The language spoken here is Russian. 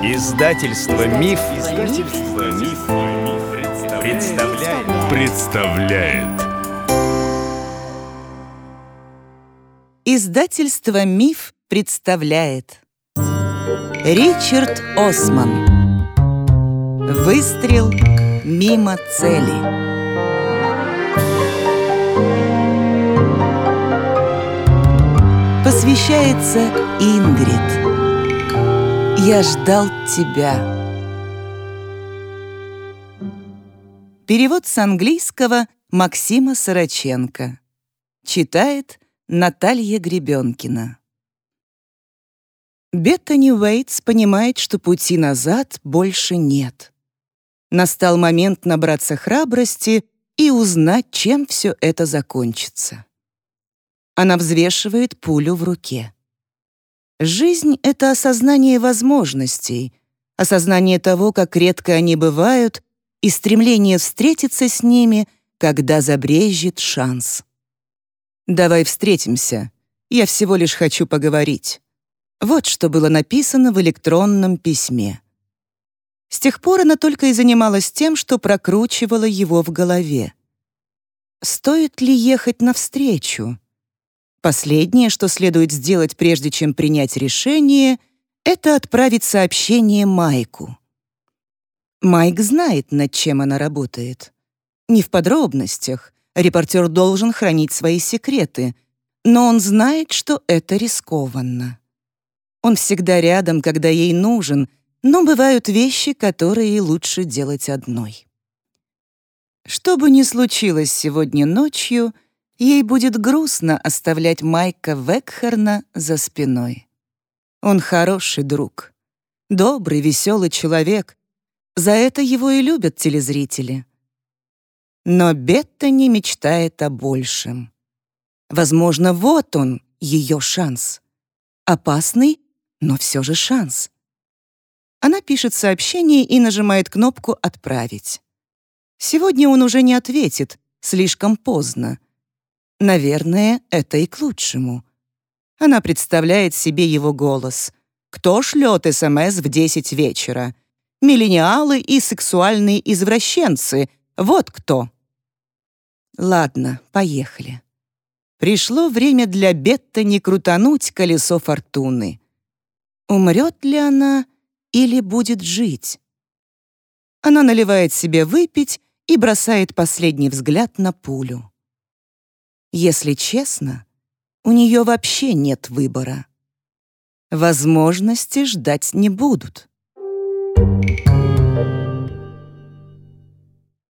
Издательство Миф, Издательство Миф, представляет. представляет. Издательство Миф представляет. Ричард Осман. Выстрел мимо цели. Посвящается Ингрид. Я ждал тебя. Перевод с английского Максима Сороченко. Читает Наталья Гребенкина. Беттани Уэйтс понимает, что пути назад больше нет. Настал момент набраться храбрости и узнать, чем все это закончится. Она взвешивает пулю в руке. Жизнь — это осознание возможностей, осознание того, как редко они бывают, и стремление встретиться с ними, когда забрежет шанс. «Давай встретимся. Я всего лишь хочу поговорить». Вот что было написано в электронном письме. С тех пор она только и занималась тем, что прокручивала его в голове. Стоит ли ехать навстречу? Последнее, что следует сделать, прежде чем принять решение, это отправить сообщение Майку. Майк знает, над чем она работает. Не в подробностях, репортер должен хранить свои секреты, но он знает, что это рискованно. Он всегда рядом, когда ей нужен, но бывают вещи, которые лучше делать одной. Что бы ни случилось сегодня ночью — Ей будет грустно оставлять Майка Векхерна за спиной. Он хороший друг, добрый, веселый человек. За это его и любят телезрители. Но Бетта не мечтает о большем. Возможно, вот он, ее шанс. Опасный, но все же шанс. Она пишет сообщение и нажимает кнопку «Отправить». Сегодня он уже не ответит, слишком поздно. Наверное, это и к лучшему. Она представляет себе его голос. Кто шлет СМС в 10 вечера? Миллениалы и сексуальные извращенцы. Вот кто. Ладно, поехали. Пришло время для Бетта не крутануть колесо фортуны. Умрет ли она или будет жить? Она наливает себе выпить и бросает последний взгляд на пулю. Если честно, у нее вообще нет выбора. Возможности ждать не будут. Thank.